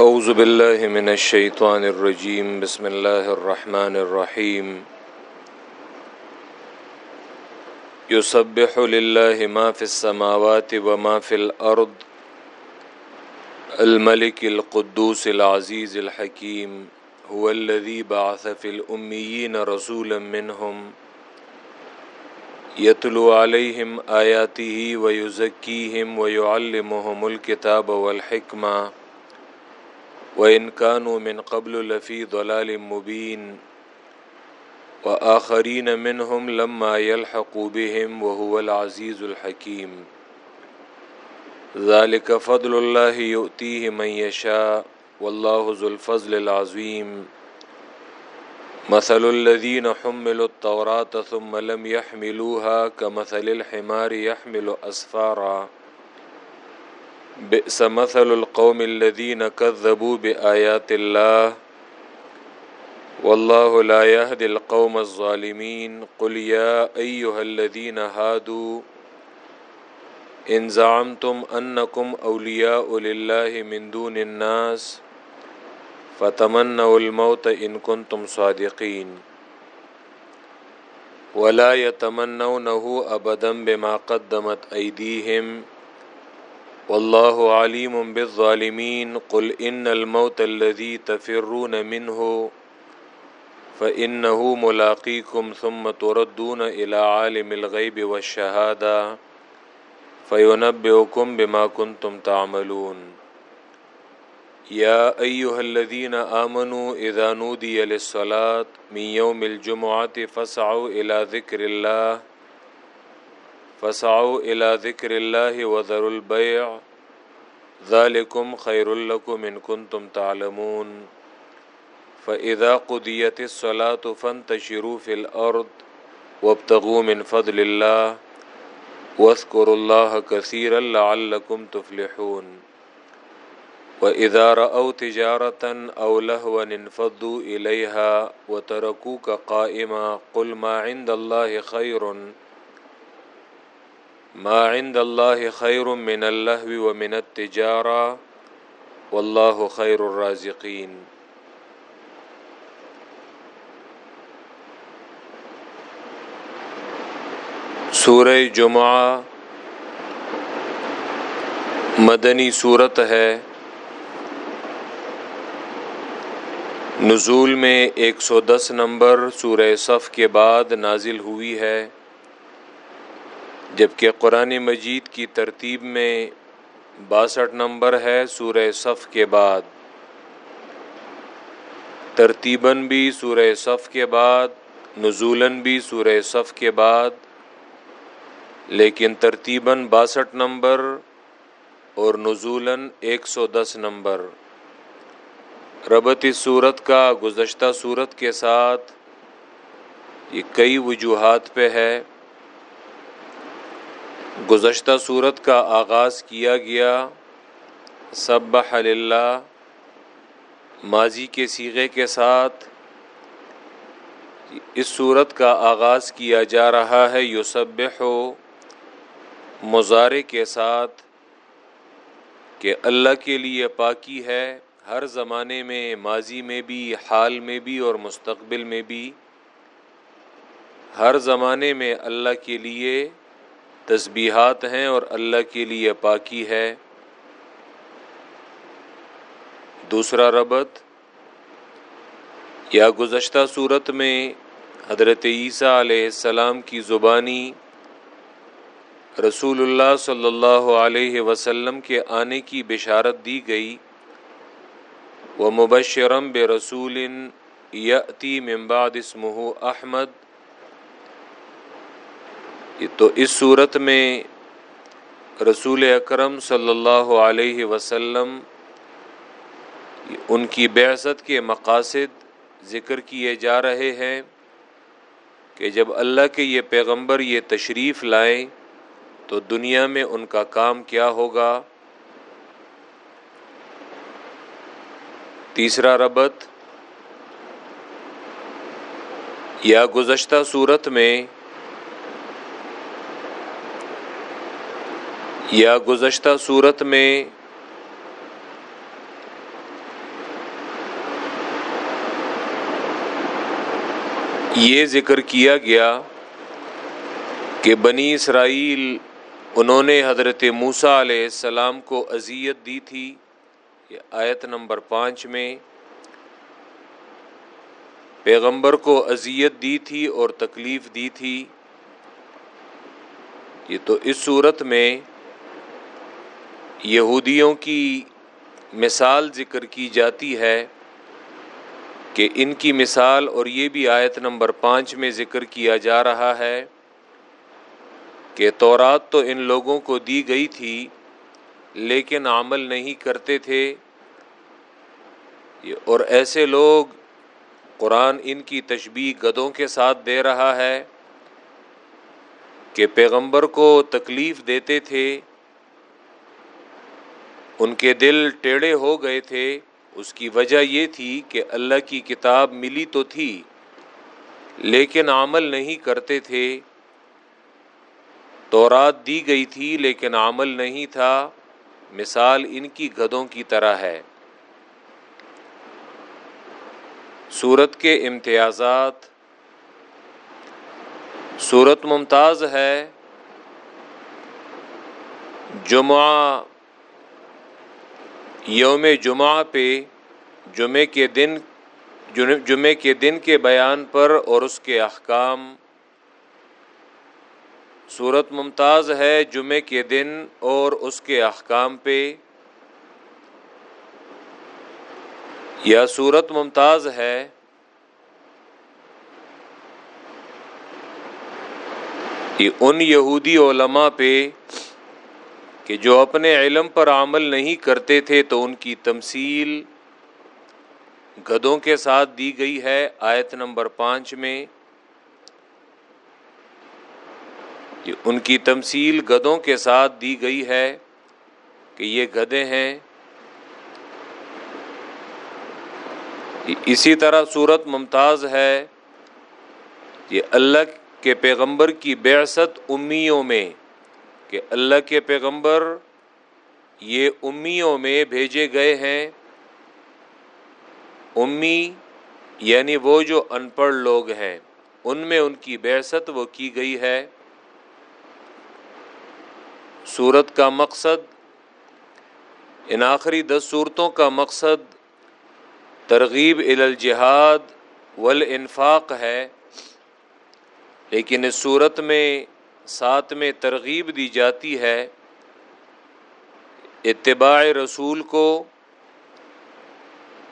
اعوذ باللہ من الشیطان الرجیم بسم اللہ الرحمن الرحیم يسبح لله ما في السماوات وما في الأرض. الملك القدوس العزيز الحكيم. هو الذي بعث في الأميين رسولا منهم. يتلو عليهم آياته ويزكيهم ويعلمهم الكتاب والحكمة. وإن كانوا من قبل لفي ضلال مبين وآخرين منهم لما يلحقوا بهم وهو العزيز الحكيم ذلك فضل الله يؤتيه من يشاء والله ذو الفضل العظيم مثل الذين حملوا التوراة ثم لم يحملوها كمثل الحمار يحمل أسفارا بئس مثل القوم الذين كذبوا بآيات الله والله لا يهدي القوم الظالمين قل يا أيها الذين هادوا إن زعمتم أنكم أولياء لله من دون الناس فتمنوا الموت إن كنتم صادقين ولا يتمنونه أبدا بما قدمت أيديهم والله عليم بالظالمين قل إن الموت الذي تفرون منه فإنه ملاقيكم ثم تردون إلى عالم الغيب والشهادة فينبئكم بما كنتم تعملون يا أيها الذين آمنوا إذا نودي للصلاة من يوم الجمعة فاسعوا إلى ذكر الله فسعوا إلى ذكر الله وذروا البيع. ذلكم خير لكم إن كنتم تعلمون. فإذا قضيت الصلاة فانتشروا في الأرض وابتغوا من فضل الله. واذكروا الله كثيرا لعلكم تفلحون. وإذا رأوا تجارة أو لهوا انفضوا إليها وتركوك قائما قل ما عند الله خير. ما عند الله خير من اللهو ومن التجارة والله خير الرازقين. سورہ جمعہ مدنی صورت ہے۔ نزول میں ایک سو دس نمبر سورہ صف کے بعد نازل ہوئی ہے۔ جبکہ قرآن مجید کی ترتیب میں باسٹھ نمبر ہے سورہ صف کے بعد۔ ترتیباً بھی سورہ صف کے بعد، نزولاً بھی سورہ صف کے بعد، لیکن ترتیباً باسٹھ نمبر اور نزولاً ایک سو دس نمبر۔ ربط صورت کا گزشتہ صورت کے ساتھ یہ کئی وجوہات پہ ہے۔ گزشتہ صورت کا آغاز کیا گیا سب اللہ ماضی کے سیغے کے ساتھ۔ اس صورت کا آغاز کیا جا رہا ہے یوسب ہو مظاہرے کے ساتھ، کہ اللہ کے لیے پاکی ہے، ہر زمانے میں، ماضی میں بھی، حال میں بھی اور مستقبل میں بھی۔ ہر زمانے میں اللہ کے لیے تسبیحات ہیں اور اللہ کے لیے پاکی ہے۔ دوسرا ربط، یا گزشتہ صورت میں حضرت عیسیٰ علیہ السلام کی زبانی رسول اللہ صلی اللہ علیہ وسلم کے آنے کی بشارت دی گئی۔ وہ مبشرم بے رسول یتی ممباد اسمہ احمد۔ تو اس صورت میں رسول اکرم صلی اللہ علیہ وسلم ان کی بعثت کے مقاصد ذکر کیے جا رہے ہیں کہ جب اللہ کے یہ پیغمبر یہ تشریف لائیں تو دنیا میں ان کا کام کیا ہوگا؟ تیسرا ربط، یا گزشتہ صورت میں یا گزشتہ صورت میں یہ ذکر کیا گیا کہ بنی اسرائیل، انہوں نے حضرت موسیٰ علیہ السلام کو اذیت دی تھی، یہ آیت نمبر پانچ میں، پیغمبر کو اذیت دی تھی اور تکلیف دی تھی۔ یہ تو اس صورت میں یہودیوں کی مثال ذکر کی جاتی ہے کہ ان کی مثال اور یہ بھی آیت نمبر پانچ میں ذکر کیا جا رہا ہے کہ تورات تو ان لوگوں کو دی گئی تھی لیکن عمل نہیں کرتے تھے۔ اور ایسے لوگ قرآن ان کی تشبیح گدوں کے ساتھ دے رہا ہے کہ پیغمبر کو تکلیف دیتے تھے ان کے دل ٹیڑے ہو گئے تھے۔ اس کی وجہ یہ تھی کہ اللہ کی کتاب ملی تو تھی، لیکن عمل نہیں کرتے تھے۔ تورات دی گئی تھی، لیکن عمل نہیں تھا۔ مثال ان کی گدوں کی طرح ہے۔ صورت کے امتیازات۔ صورت ممتاز ہے۔ جمعہ یوم جمعہ پہ جمعے کے دن جمعے کے دن کے بیان پر اور اس کے احکام۔ صورت ممتاز ہے جمعے کے دن اور اس کے احکام پہ۔ یا صورت ممتاز ہے۔ ان یہودی علماء پہ کہ جو اپنے علم پر عمل نہیں کرتے تھے تو ان کی تمثیل گدوں کے ساتھ دی گئی ہے۔ آیت نمبر پانچ میں ان کی تمثیل گدوں کے ساتھ دی گئی ہے کہ یہ گدے ہیں۔ اسی طرح صورت ممتاز ہے یہ اللہ کے پیغمبر کی بیست امیوں میں کہ اللہ کے پیغمبر یہ امیوں میں بھیجے گئے ہیں۔ امی یعنی وہ جو ان پڑھ لوگ ہیں، ان میں ان کی بیست وہ کی گئی ہے۔ صورت کا مقصد، ان آخری دس صورتوں کا مقصد ترغیب الجہاد والانفاق ہے۔ لیکن اس صورت میں ساتھ میں ترغیب دی جاتی ہے اتباع رسول کو۔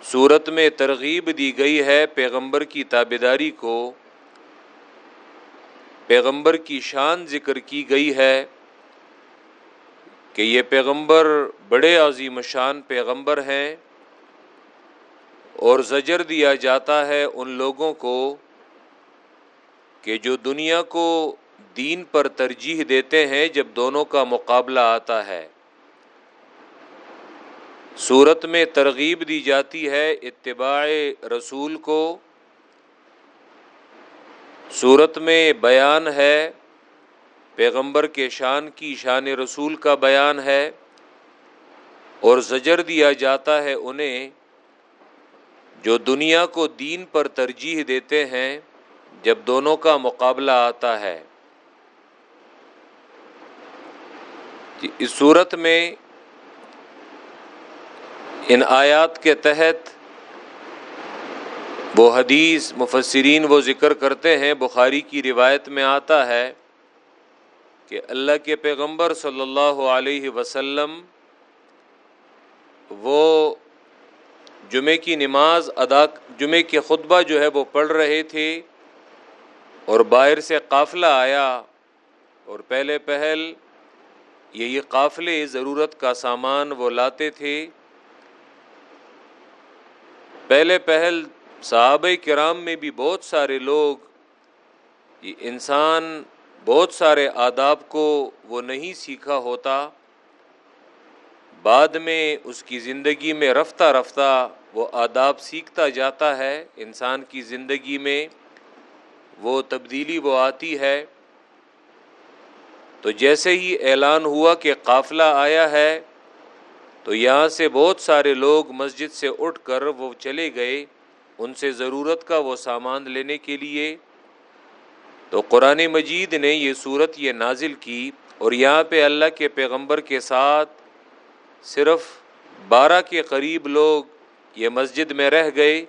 صورت میں ترغیب دی گئی ہے پیغمبر کی تابیداری کو۔ پیغمبر کی شان ذکر کی گئی ہے کہ یہ پیغمبر بڑے عظیم شان پیغمبر ہیں اور زجر دیا جاتا ہے ان لوگوں کو کہ جو دنیا کو دین پر ترجیح دیتے ہیں جب دونوں کا مقابلہ آتا ہے۔ صورت میں ترغیب دی جاتی ہے اتباع رسول کو۔ صورت میں بیان ہے پیغمبر کے شان کی شان رسول کا بیان ہے اور زجر دیا جاتا ہے انہیں جو دنیا کو دین پر ترجیح دیتے ہیں جب دونوں کا مقابلہ آتا ہے۔ اس صورت میں ان آیات کے تحت وہ حدیث مفسرین وہ ذکر کرتے ہیں، بخاری کی روایت میں آتا ہے کہ اللہ کے پیغمبر صلی اللہ علیہ وسلم وہ جمعے کی نماز ادا جمعے کے خطبہ جو ہے وہ پڑھ رہے تھے اور باہر سے قافلہ آیا اور پہلے پہل یہی قافلے ضرورت کا سامان وہ لاتے تھے۔ پہلے پہل صحابہ کرام میں بھی بہت سارے لوگ، یہ انسان بہت سارے آداب کو وہ نہیں سیکھا ہوتا۔ بعد میں اس کی زندگی میں رفتہ رفتہ وہ آداب سیکھتا جاتا ہے۔ انسان کی زندگی میں وہ تبدیلی وہ آتی ہے۔ تو جیسے ہی اعلان ہوا کہ قافلہ آیا ہے، تو یہاں سے بہت سارے لوگ مسجد سے اٹھ کر وہ چلے گئے۔ ان سے ضرورت کا وہ سامان لینے کے لیے۔ تو قرآن مجید نے یہ صورت یہ نازل کی اور یہاں پہ اللہ کے پیغمبر کے ساتھ صرف بارہ کے قریب لوگ یہ مسجد میں رہ گئے۔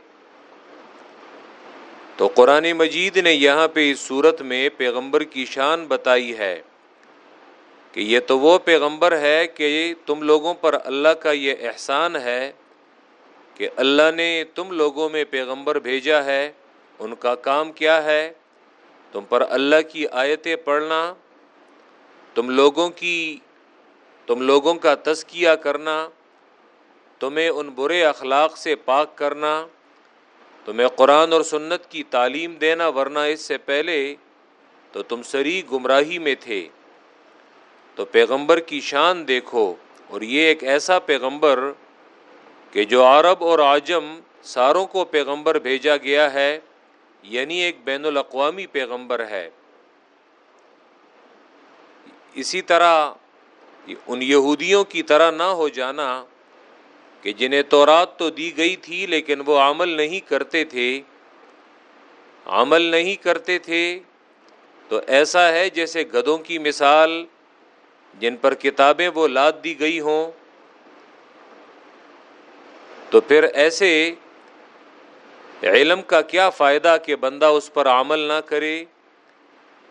تو قرآن مجید نے یہاں پہ اس صورت میں پیغمبر کی شان بتائی ہے۔ کہ یہ تو وہ پیغمبر ہے کہ تم لوگوں پر اللہ کا یہ احسان ہے کہ اللہ نے تم لوگوں میں پیغمبر بھیجا ہے، ان کا کام کیا ہے؟ تم پر اللہ کی آیتیں پڑھنا، تم لوگوں کی، تم لوگوں کا تزکیہ کرنا، تمہیں ان برے اخلاق سے پاک کرنا، تمہیں قرآن اور سنت کی تعلیم دینا، ورنہ اس سے پہلے تو تم سری گمراہی میں تھے۔ تو پیغمبر کی شان دیکھو۔ اور یہ ایک ایسا پیغمبر کہ جو عرب اور عجم ساروں کو پیغمبر بھیجا گیا ہے یعنی ایک بین الاقوامی پیغمبر ہے۔ اسی طرح ان یہودیوں کی طرح نہ ہو جانا کہ جنہیں تورات تو دی گئی تھی لیکن وہ عمل نہیں کرتے تھے۔ عمل نہیں کرتے تھے تو ایسا ہے جیسے گدوں کی مثال جن پر کتابیں وہ لاد دی گئی ہوں، تو پھر ایسے علم کا کیا فائدہ کہ بندہ اس پر عمل نہ کرے؟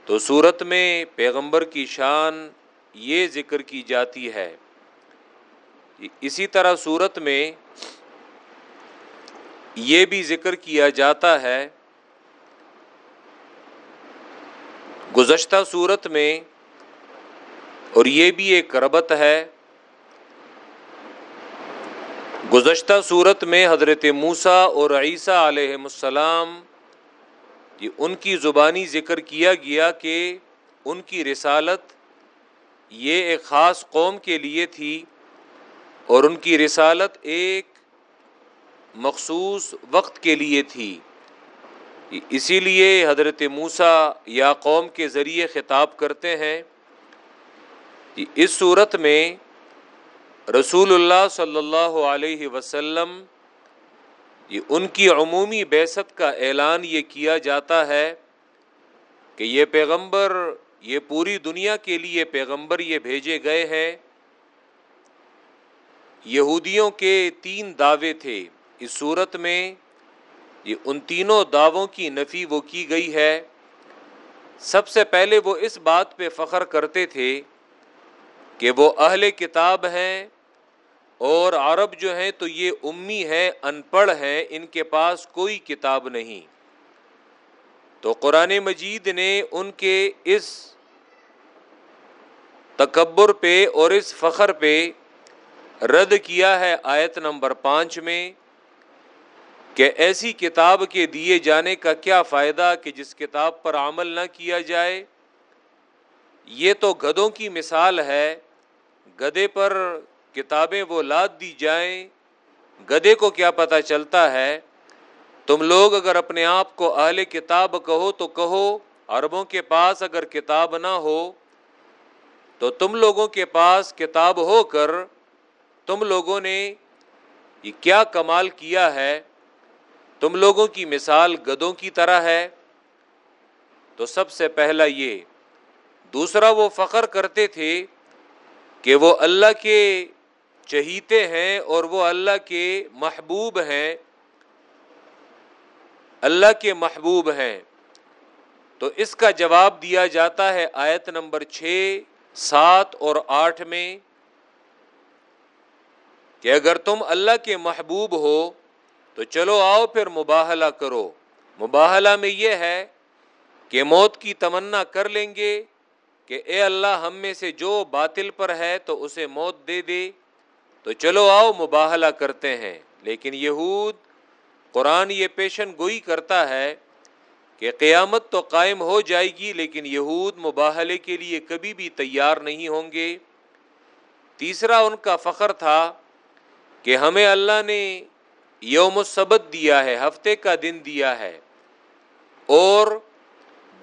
تو صورت میں پیغمبر کی شان یہ ذکر کی جاتی ہے۔ اسی طرح صورت میں یہ بھی ذکر کیا جاتا ہے۔ گزشتہ صورت میں اور یہ بھی ایک ربط ہے۔ گزشتہ صورت میں حضرت موسا اور عیسیٰ علیہ السلام، یہ ان کی زبانی ذکر کیا گیا کہ ان کی رسالت یہ ایک خاص قوم کے لیے تھی اور ان کی رسالت ایک مخصوص وقت کے لیے تھی۔ اسی لیے حضرت موسا یا قوم کے ذریعے خطاب کرتے ہیں۔ اس صورت میں رسول اللہ صلی اللہ علیہ وسلم یہ ان کی عمومی بیست کا اعلان یہ کیا جاتا ہے کہ یہ پیغمبر یہ پوری دنیا کے لیے پیغمبر یہ بھیجے گئے ہیں۔ یہودیوں کے تین دعوے تھے۔ اس صورت میں یہ ان تینوں دعووں کی نفی وہ کی گئی ہے۔ سب سے پہلے وہ اس بات پہ فخر کرتے تھے کہ وہ اہل کتاب ہیں اور عرب جو ہیں تو یہ امی ہے ان پڑھ ہیں، ان کے پاس کوئی کتاب نہیں۔ تو قرآن مجید نے ان کے اس تکبر پہ اور اس فخر پہ رد کیا ہے آیت نمبر پانچ میں کہ ایسی کتاب کے دیے جانے کا کیا فائدہ کہ جس کتاب پر عمل نہ کیا جائے۔ یہ تو گدوں کی مثال ہے۔ گدے پر کتابیں وہ لاد دی جائیں۔ گدے کو کیا پتہ چلتا ہے؟ تم لوگ اگر اپنے آپ کو اہل کتاب کہو تو کہو، عربوں کے پاس اگر کتاب نہ ہو تو تم لوگوں کے پاس کتاب ہو کر تم لوگوں نے یہ کیا کمال کیا ہے؟ تم لوگوں کی مثال گدوں کی طرح ہے۔ تو سب سے پہلا یہ، دوسرا وہ فخر کرتے تھے کہ وہ اللہ کے چہیتے ہیں اور وہ اللہ کے محبوب ہیں، اللہ کے محبوب ہیں۔ تو اس کا جواب دیا جاتا ہے آیت نمبر چھ، سات اور آٹھ میں، کہ اگر تم اللہ کے محبوب ہو تو چلو آؤ پھر مباہلہ کرو۔ مباہلہ میں یہ ہے کہ موت کی تمنا کر لیں گے کہ اے اللہ ہم میں سے جو باطل پر ہے تو اسے موت دے دے۔ تو چلو آؤ مباہلہ کرتے ہیں۔ لیکن یہود، قرآن یہ پیشن گوئی کرتا ہے کہ قیامت تو قائم ہو جائے گی، لیکن یہود مباہلے کے لیے کبھی بھی تیار نہیں ہوں گے۔ تیسرا ان کا فخر تھا کہ ہمیں اللہ نے یوم سبت دیا ہے، ہفتے کا دن دیا ہے۔ اور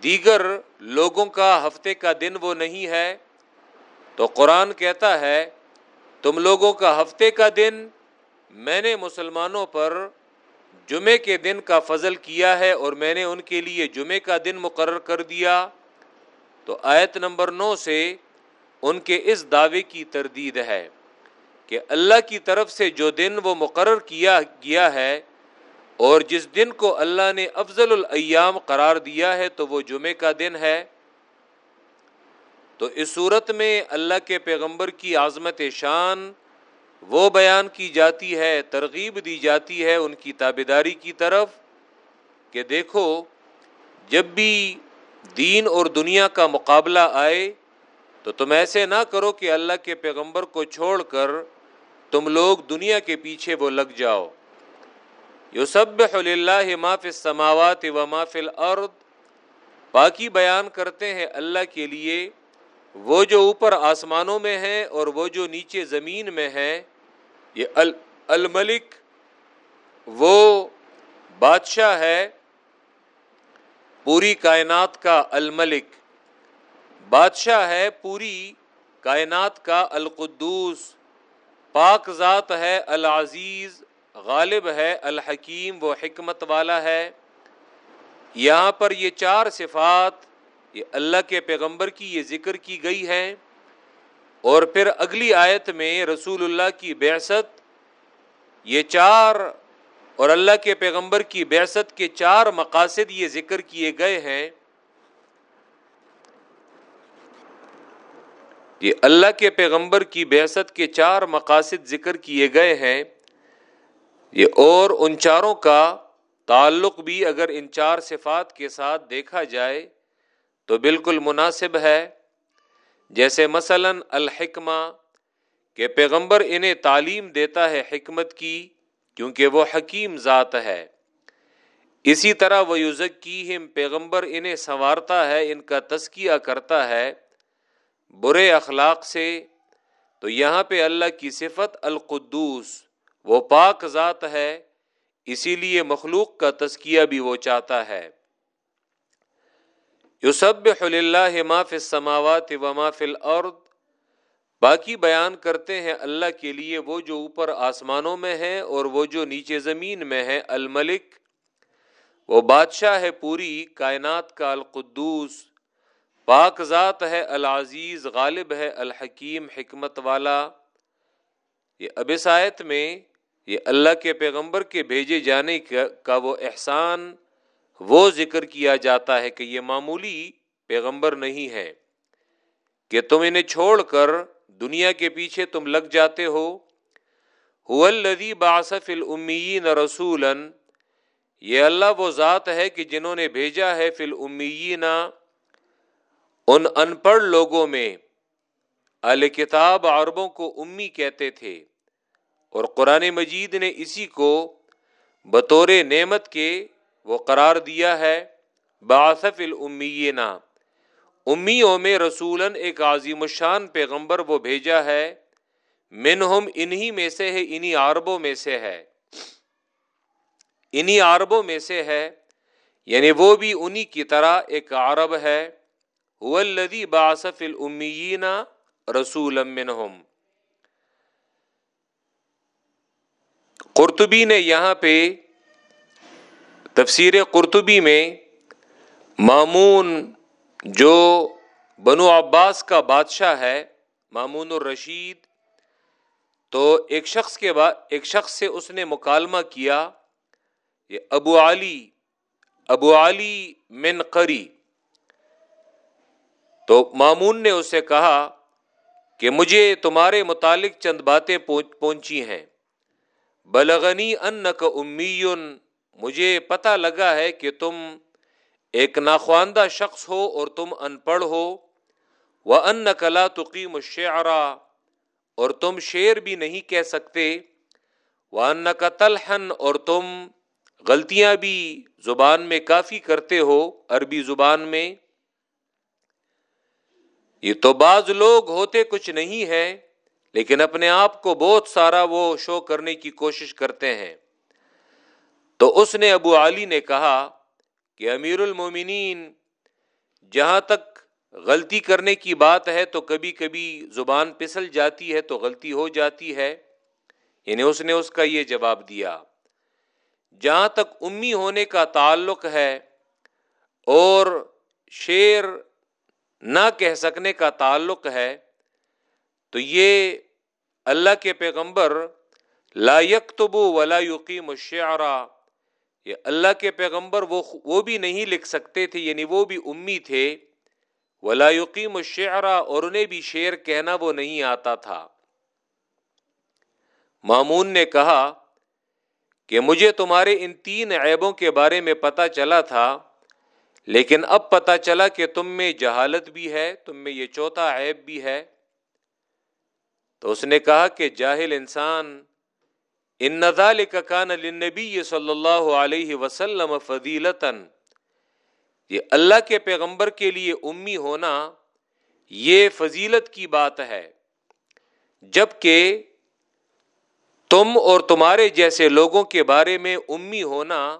دیگر لوگوں کا ہفتے کا دن وہ نہیں ہے۔ تو قرآن کہتا ہے، تم لوگوں کا ہفتے کا دن میں نے مسلمانوں پر جمعے کے دن کا فضل کیا ہے اور میں نے ان کے لیے جمعے کا دن مقرر کر دیا۔ تو آیت نمبر نو سے ان کے اس دعوے کی تردید ہے کہ اللہ کی طرف سے جو دن وہ مقرر کیا گیا ہے اور جس دن کو اللہ نے افضل الایام قرار دیا ہے تو وہ جمعے کا دن ہے۔ تو اس صورت میں اللہ کے پیغمبر کی عظمت شان وہ بیان کی جاتی ہے، ترغیب دی جاتی ہے ان کی تابیداری کی طرف کہ دیکھو، جب بھی دین اور دنیا کا مقابلہ آئے تو تم ایسے نہ کرو کہ اللہ کے پیغمبر کو چھوڑ کر تم لوگ دنیا کے پیچھے وہ لگ جاؤ۔ یو سب اللہ ماف سماوات و مافل الارض۔ باقی بیان کرتے ہیں اللہ کے لیے، وہ جو اوپر آسمانوں میں ہے اور وہ جو نیچے زمین میں ہے یہ الملک، وہ بادشاہ ہے، پوری کائنات کا الملک۔ بادشاہ ہے پوری کائنات کا القدوس۔ پاک ذات ہے العزیز۔ غالب ہے، الحکیم، وہ حکمت والا ہے۔ یہاں پر یہ چار صفات، یہ اللہ کے پیغمبر کی یہ ذکر کی گئی ہیں۔ اور پھر اگلی آیت میں رسول اللہ کی بیست یہ چار، اور اللہ کے پیغمبر کی بیست کے چار مقاصد یہ ذکر کیے گئے ہیں۔ یہ اللہ کے پیغمبر کی بیست کے چار مقاصد ذکر کیے گئے ہیں۔ یہ اور ان چاروں کا تعلق بھی اگر ان چار صفات کے ساتھ دیکھا جائے تو بالکل مناسب ہے۔ جیسے مثلا الحکمہ کہ پیغمبر انہیں تعلیم دیتا ہے حکمت کی کیونکہ وہ حکیم ذات ہے۔ اسی طرح وہ یوزک کی پیغمبر انہیں سنوارتا ہے، ان کا تزکیہ کرتا ہے برے اخلاق سے۔ تو یہاں پہ اللہ کی صفت القدوس وہ پاک ذات ہے، اسی لیے مخلوق کا تزکیہ بھی وہ چاہتا ہے۔ یوسب اللہ ما فی السماوات و ما فی الارض۔ باقی بیان کرتے ہیں اللہ کے لیے وہ جو اوپر آسمانوں میں ہے اور وہ جو نیچے زمین میں ہے الملک۔ وہ بادشاہ ہے پوری، کائنات کا القدوس۔ پاک ذات ہے العزیز، غالب ہے الحکیم، حکمت والا۔ یہ ابسایت میں یہ اللہ کے پیغمبر کے بھیجے جانے کا وہ احسان، وہ ذکر کیا جاتا ہے کہ یہ معمولی پیغمبر نہیں ہے کہ تم انہیں چھوڑ کر دنیا کے پیچھے تم لگ جاتے ہو۔ الدی باصف الامین رسول یہ اللہ وہ ذات ہے کہ جنہوں نے بھیجا ہے فل امیین ان ان پڑھ لوگوں میں۔ ال کتاب عربوں کو امی کہتے تھے۔ اور قرآن مجید نے اسی کو بطور نعمت کے وہ قرار دیا ہے باصف المینا امیوں میں رسولن ایک عظیم الشان پیغمبر وہ بھیجا ہے، منہم انہی میں سے ہے، انہی عربوں میں سے ہے۔ انہی عربوں میں سے ہے یعنی وہ بھی انہی کی طرح ایک عرب ہے۔ الدی باصف المیین رسول منہم۔ قرطبی نے یہاں پہ تفسیر قرطبی میں مامون جو بنو عباس کا بادشاہ ہے، مامون الرشید، تو ایک شخص کے بعد ایک شخص سے اس نے مکالمہ کیا، یہ ابو علی ابو علی من قری۔ تو مامون نے اسے کہا کہ مجھے تمہارے متعلق چند باتیں پہنچی ہیں۔ بلغنی ان کا امیون، مجھے پتہ لگا ہے کہ تم ایک ناخواندہ شخص ہو اور تم ان پڑھ ہو وہ ان کلا تقیم شعرا اور تم شعر بھی نہیں کہہ سکتے وہ ان کا تلحن اور تم غلطیاں بھی زبان میں کافی کرتے ہو، عربی زبان میں۔ یہ تو بعض لوگ ہوتے کچھ نہیں ہے لیکن اپنے آپ کو بہت سارا وہ شو کرنے کی کوشش کرتے ہیں۔ تو اس نے ابو علی نے کہا کہ امیر المومنین، جہاں تک غلطی کرنے کی بات ہے تو کبھی کبھی زبان پسل جاتی ہے تو غلطی ہو جاتی ہے۔ یعنی اس نے اس کا یہ جواب دیا۔ جہاں تک امی ہونے کا تعلق ہے اور شیر نہ کہہ سکنے کا تعلق ہے، تو یہ اللہ کے پیغمبر لا یکتبو ولا یقیم الشعرا یہ اللہ کے پیغمبر وہ وہ بھی نہیں لکھ سکتے تھے یعنی وہ بھی امی تھے. ولا یقیم الشعرا اور انہیں بھی شعر کہنا وہ نہیں آتا تھا. مامون نے کہا کہ مجھے تمہارے ان تین عیبوں کے بارے میں پتا چلا تھا، لیکن اب پتا چلا کہ تم میں جہالت بھی ہے، تم میں یہ چوتھا عیب بھی ہے. تو اس نے کہا کہ جاہل انسان، ان نظال کا کان نبی صلی اللہ علیہ وسلم فضیلتن یہ اللہ کے پیغمبر کے لیے امی ہونا، یہ فضیلت کی بات ہے۔ جبکہ تم اور تمہارے جیسے لوگوں کے بارے میں امی ہونا،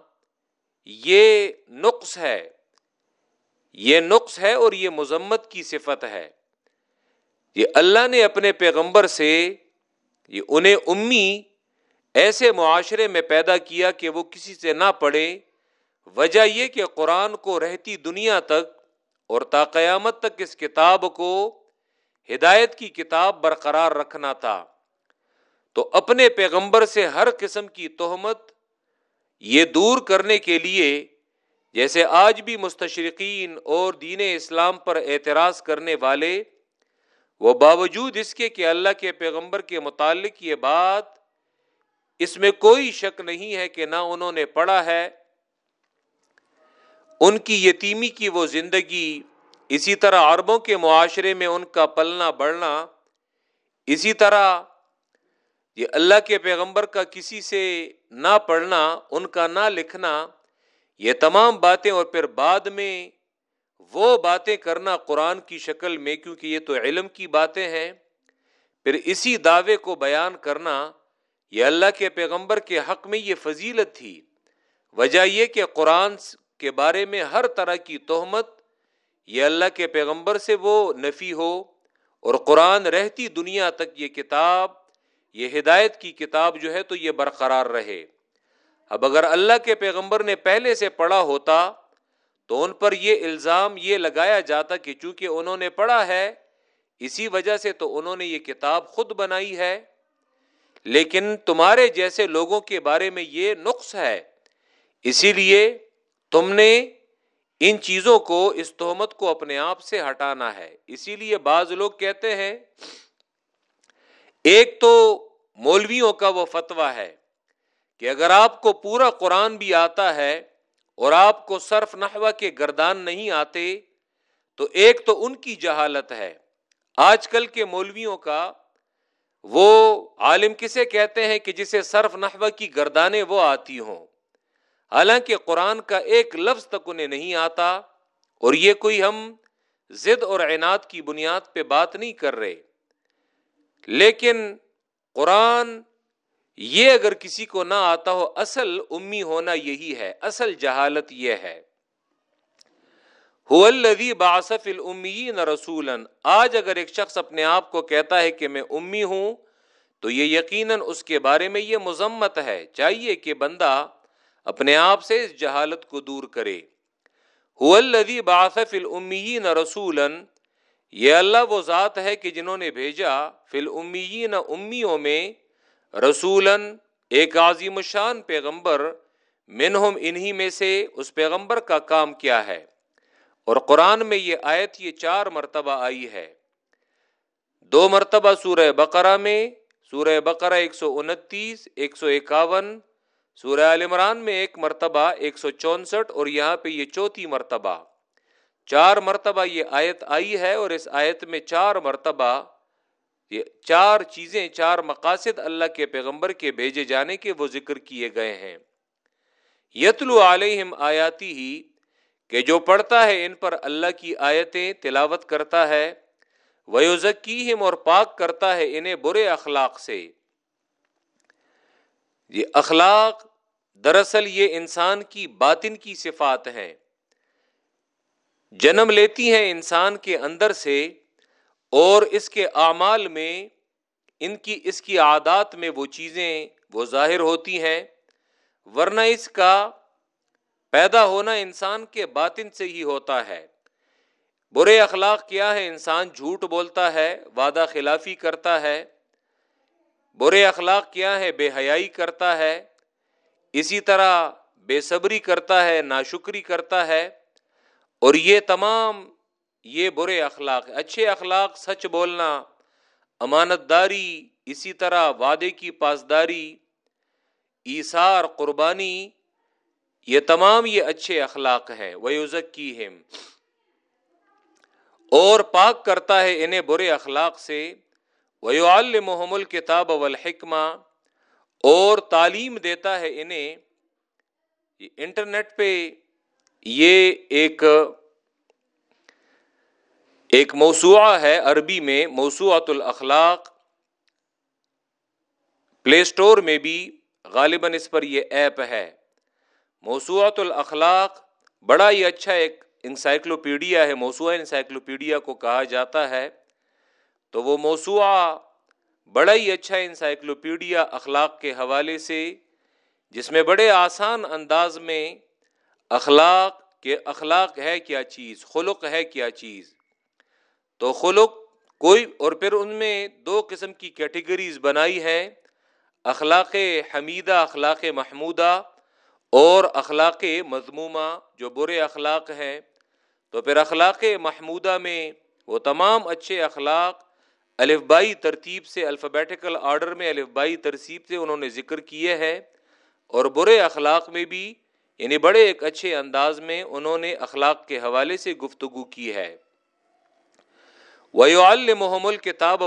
یہ نقص ہے۔ یہ نقص ہے اور یہ مذمت کی صفت ہے۔ یہ اللہ نے اپنے پیغمبر سے یہ انہیں امی ایسے معاشرے میں پیدا کیا کہ وہ کسی سے نہ پڑھے، وجہ یہ کہ قرآن کو رہتی دنیا تک اور تا قیامت تک اس کتاب کو ہدایت کی کتاب برقرار رکھنا تھا۔ تو اپنے پیغمبر سے ہر قسم کی تہمت یہ دور کرنے کے لیے، جیسے آج بھی مستشرقین اور دین اسلام پر اعتراض کرنے والے وہ باوجود اس کے کہ اللہ کے پیغمبر کے متعلق یہ بات اس میں کوئی شک نہیں ہے کہ نہ انہوں نے پڑھا ہے، ان کی یتیمی کی وہ زندگی، اسی طرح عربوں کے معاشرے میں ان کا پلنا بڑھنا، اسی طرح یہ اللہ کے پیغمبر کا کسی سے نہ پڑھنا، ان کا نہ لکھنا، یہ تمام باتیں اور پھر بعد میں وہ باتیں کرنا قرآن کی شکل میں، کیونکہ یہ تو علم کی باتیں ہیں، پھر اسی دعوے کو بیان کرنا، یہ اللہ کے پیغمبر کے حق میں یہ فضیلت تھی۔ وجہ یہ کہ قرآن کے بارے میں ہر طرح کی تہمت، یہ اللہ کے پیغمبر سے وہ نفی ہو، اور قرآن رہتی دنیا تک یہ کتاب، یہ ہدایت کی کتاب جو ہے تو یہ برقرار رہے۔ اب اگر اللہ کے پیغمبر نے پہلے سے پڑھا ہوتا تو ان پر یہ الزام یہ لگایا جاتا کہ چونکہ انہوں نے پڑھا ہے، اسی وجہ سے تو انہوں نے یہ کتاب خود بنائی ہے۔ لیکن تمہارے جیسے لوگوں کے بارے میں یہ نقص ہے۔ اسی لیے تم نے ان چیزوں کو اس تہمت کو اپنے آپ سے ہٹانا ہے۔ اسی لیے بعض لوگ کہتے ہیں، ایک تو مولویوں کا وہ فتویٰ ہے کہ اگر آپ کو پورا قرآن بھی آتا ہے اور آپ کو صرف نحوہ کے گردان نہیں آتے، تو ایک تو ان کی جہالت ہے۔ آج کل کے مولویوں کا وہ عالم کسے کہتے ہیں کہ جسے صرف نحوہ کی گردانے وہ آتی ہوں۔ حالانکہ قرآن کا ایک لفظ تک انہیں نہیں آتا، اور یہ کوئی ہم ضد اور اعنات کی بنیاد پہ بات نہیں کر رہے۔ لیکن قرآن یہ اگر کسی کو نہ آتا ہو، اصل امی ہونا یہی ہے، اصل جہالت یہ ہے۔ باسف الامین رسول آج اگر ایک شخص اپنے آپ کو کہتا ہے کہ میں امی ہوں، تو یہ یقیناً اس کے بارے میں یہ مذمت ہے۔ چاہیے کہ بندہ اپنے آپ سے اس جہالت کو دور کرے۔ الدی باسف الامین رسول یہ اللہ وہ ذات ہے کہ جنہوں نے بھیجا فل امیین امیوں میں۔ رسولن ایک عظیم شان پیغمبر، منہم انہی میں سے اس پیغمبر کا کام کیا ہے۔ اور قرآن میں یہ آیت یہ چار مرتبہ آئی ہے۔ دو مرتبہ سورہ بقرہ میں، سورہ بقرہ ایک سو انتیس، ایک سو اکاون، سورہ عالمران میں ایک مرتبہ ایک سو چونسٹھ، اور یہاں پہ یہ چوتھی مرتبہ۔ چار مرتبہ یہ آیت آئی ہے اور اس آیت میں چار مرتبہ یہ چار چیزیں، چار مقاصد اللہ کے پیغمبر کے بھیجے جانے کے وہ ذکر کیے گئے ہیں۔ یتلو علیہم آیاتی ہی، کہ جو پڑھتا ہے ان پر اللہ کی آیتیں تلاوت کرتا ہے ویوزکیہم اور پاک کرتا ہے انہیں برے اخلاق سے۔ یہ اخلاق دراصل یہ انسان کی باطن کی صفات ہیں۔ جنم لیتی ہیں انسان کے اندر سے اور اس کے اعمال میں، ان کی، اس کی عادات میں وہ چیزیں، وہ ظاہر ہوتی ہیں۔ ورنہ اس کا پیدا ہونا انسان کے باطن سے ہی ہوتا ہے۔ برے اخلاق کیا ہے انسان جھوٹ بولتا ہے، وعدہ خلافی کرتا ہے۔ برے اخلاق کیا ہے بے حیائی کرتا ہے۔ اسی طرح بے صبری کرتا ہے، ناشکری کرتا ہے۔ اور یہ تمام یہ برے اخلاق، اچھے اخلاق سچ بولنا امانت داری اسی طرح وعدے کی پاسداری ایسار قربانی، یہ تمام یہ اچھے اخلاق ہیں ویوزک کی ہم اور پاک کرتا ہے انہیں برے اخلاق سے ویو المحم کتاب والحکمہ۔ اور تعلیم دیتا ہے انہیں انٹرنیٹ پہ یہ ایک ایک موسوعہ ہے عربی میں، موسوعۃ الاخلاق۔ پلے اسٹور میں بھی غالباً اس پر یہ ایپ ہے۔ موسوعۃ الاخلاق بڑا ہی اچھا ایک انسائکلوپیڈیا ہے، موسوعہ انسائکلوپیڈیا کو کہا جاتا ہے۔ تو وہ موسوعہ بڑا ہی اچھا انسائکلوپیڈیا اخلاق کے حوالے سے، جس میں بڑے آسان انداز میں اخلاق کے اخلاق ہے کیا چیز، خلق ہے کیا چیز۔ تو خلق کوئی اور پھر ان میں دو قسم کی کیٹیگریز بنائی ہے اخلاق حمیدہ، اخلاق محمودہ اور اخلاق مضمومہ جو برے اخلاق ہیں۔ تو پھر اخلاق محمودہ میں وہ تمام اچھے اخلاق الفبائی ترتیب سے الفابیٹیکل آرڈر میں الفبائی ترتیب سے انہوں نے ذکر کیے ہیں۔ اور برے اخلاق میں بھی یعنی بڑے ایک اچھے انداز میں انہوں نے اخلاق کے حوالے سے گفتگو کی ہے۔ ویو محمل کتاب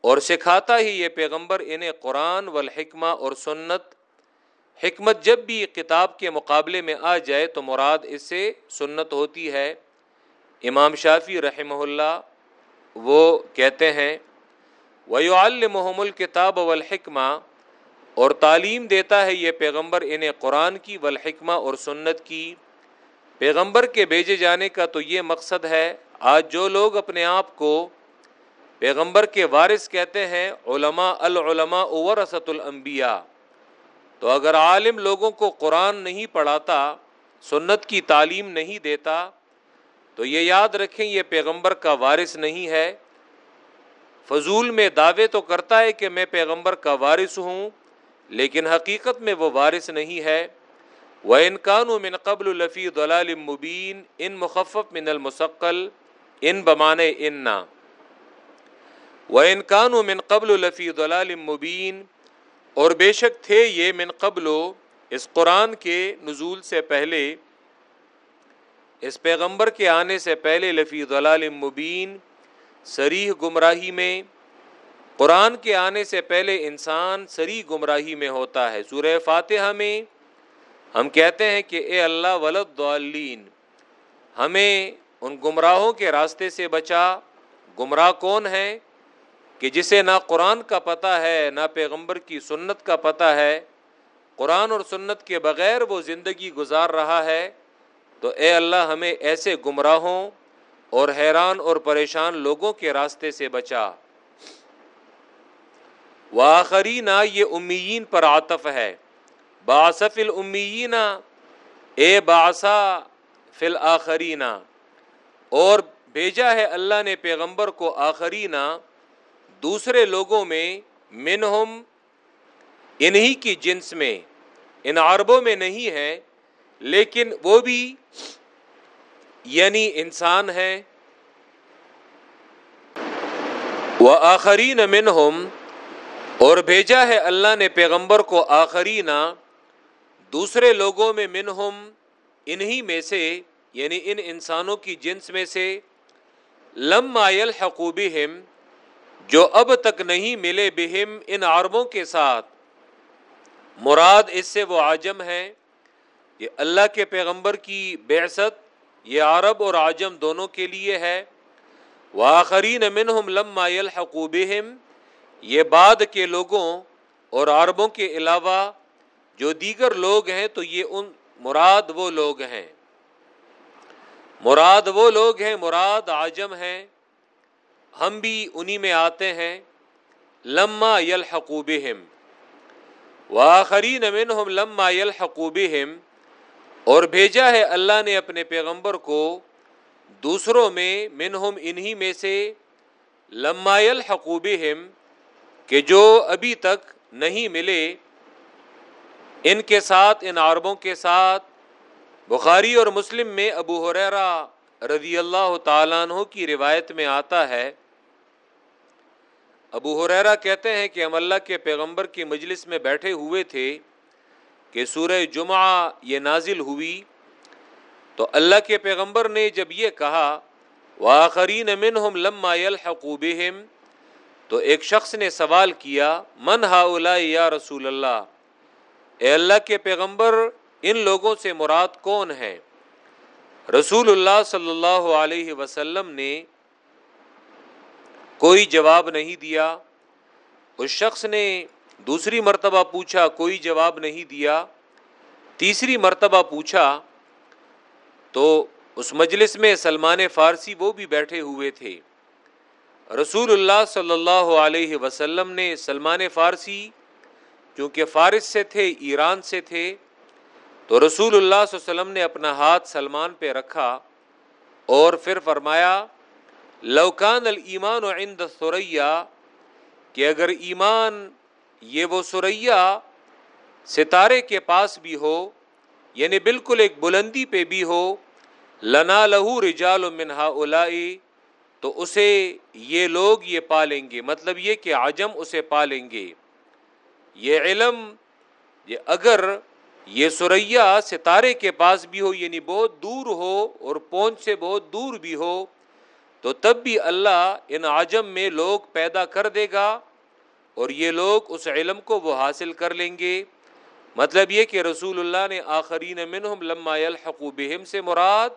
اور سکھاتا ہی یہ پیغمبر انہیں قرآن والحکمہ اور سنت۔ حکمت جب بھی کتاب کے مقابلے میں آ جائے تو مراد اس سے سنت ہوتی ہے۔ امام شافی رحمہ اللہ وہ کہتے ہیں ویو المحم الکتاب والحکمہ اور تعلیم دیتا ہے یہ پیغمبر انہیں قرآن کی والحکمہ اور سنت کی۔ پیغمبر کے بھیجے جانے کا تو یہ مقصد ہے آج جو لوگ اپنے آپ کو پیغمبر کے وارث کہتے ہیں، علماء العلماء ورثت الانبیاء، تو اگر عالم لوگوں کو قرآن نہیں پڑھاتا، سنت کی تعلیم نہیں دیتا، تو یہ یاد رکھیں یہ پیغمبر کا وارث نہیں ہے۔ فضول میں دعوے تو کرتا ہے کہ میں پیغمبر کا وارث ہوں، لیکن حقیقت میں وہ وارث نہیں ہے۔ وہ انکان و من قبل الفی دلال مبین ان مخفف من المسقل ان بمان ان و انکان و من قبل الفی دلال مبین، اور بے شک تھے یہ من قبل اس قرآن کے نزول سے پہلے، اس پیغمبر کے آنے سے پہلے لفی دلال مبین، سریح گمراہی میں۔ قرآن کے آنے سے پہلے انسان سری گمراہی میں ہوتا ہے۔ سورہ فاتحہ میں ہم کہتے ہیں کہ اے اللہ ولد دعلین ہمیں ان گمراہوں کے راستے سے بچا۔ گمراہ کون ہے کہ جسے نہ قرآن کا پتہ ہے، نہ پیغمبر کی سنت کا پتہ ہے۔ قرآن اور سنت کے بغیر وہ زندگی گزار رہا ہے۔ تو اے اللہ، ہمیں ایسے گمراہوں اور حیران اور پریشان لوگوں کے راستے سے بچا۔ وآخری نہ یہ امیین پر عاطف ہے۔ باصف الامیین اے باسا فل آخرینا اور بھیجا ہے اللہ نے پیغمبر کو آخرینا دوسرے لوگوں میں، منہم، انہی کی جنس میں۔ ان عربوں میں نہیں ہے، لیکن وہ بھی یعنی انسان ہے۔ وہ آخری منہم، اور بھیجا ہے اللہ نے پیغمبر کو آخری دوسرے لوگوں میں منہم، انہی میں سے۔ یعنی ان انسانوں کی جنس میں سے لم مایل حقوبی جو اب تک نہیں ملے بہم ان عربوں کے ساتھ۔ مراد اس سے وہ عجم ہے، یہ اللہ کے پیغمبر کی بعثت، یہ عرب اور عجم دونوں کے لیے ہے۔ وہ آخری منہم لما بہم، یہ بعد کے لوگوں اور عربوں کے علاوہ جو دیگر لوگ ہیں تو یہ ان مراد وہ لوگ ہیں۔ مراد وہ لوگ ہیں، مراد عجم ہیں۔ ہم بھی انہی میں آتے ہیں۔ لما یلحقوبہم واخری نمن لما الحقوب اور بھیجا ہے اللہ نے اپنے پیغمبر کو۔ دوسروں میں منہم انہی میں سے لما الحقوب کہ جو ابھی تک نہیں ملے، ان کے ساتھ، ان عربوں کے ساتھ بخاری اور مسلم میں ابو حریرا رضی اللہ تعالیٰ عنہ کی روایت میں آتا ہے۔ ابو حریرا کہتے ہیں کہ ہم اللہ کے پیغمبر کی مجلس میں بیٹھے ہوئے تھے کہ سورہ جمعہ یہ نازل ہوئی۔ تو اللہ کے پیغمبر نے جب یہ کہا واخرین منہم لما يلحقوا تو ایک شخص نے سوال کیا، من ہا یا رسول اللہ؟ اے اللہ کے پیغمبر ان لوگوں سے مراد کون ہے؟ رسول اللہ صلی اللہ علیہ وسلم نے کوئی جواب نہیں دیا، اس شخص نے دوسری مرتبہ پوچھا، کوئی جواب نہیں دیا۔ تیسری مرتبہ پوچھا تو اس مجلس میں سلمان فارسی وہ بھی بیٹھے ہوئے تھے۔ رسول اللہ صلی اللہ علیہ وسلم نے سلمان فارسی کیونکہ فارس سے تھے، ایران سے تھے تو رسول اللہ صلی اللہ علیہ وسلم نے اپنا ہاتھ سلمان پہ رکھا اور پھر فرمایا لوکان المان و عند سریا کہ اگر ایمان یہ وہ سریا ستارے کے پاس بھی ہو یعنی بالکل ایک بلندی پہ بھی ہو، لنا لہو رجال منہا الائی تو اسے یہ لوگ یہ پالیں گے مطلب یہ کہ عجم اسے پالیں گے۔ یہ علم، یہ اگر یہ سریا ستارے کے پاس بھی ہو یعنی بہت دور ہو اور پہنچ سے بہت دور بھی ہو، تو تب بھی اللہ ان عجم میں لوگ پیدا کر دے گا اور یہ لوگ اس علم کو وہ حاصل کر لیں گے۔ مطلب یہ کہ رسول اللہ نے آخرین منہم لما الحقو بہم سے مراد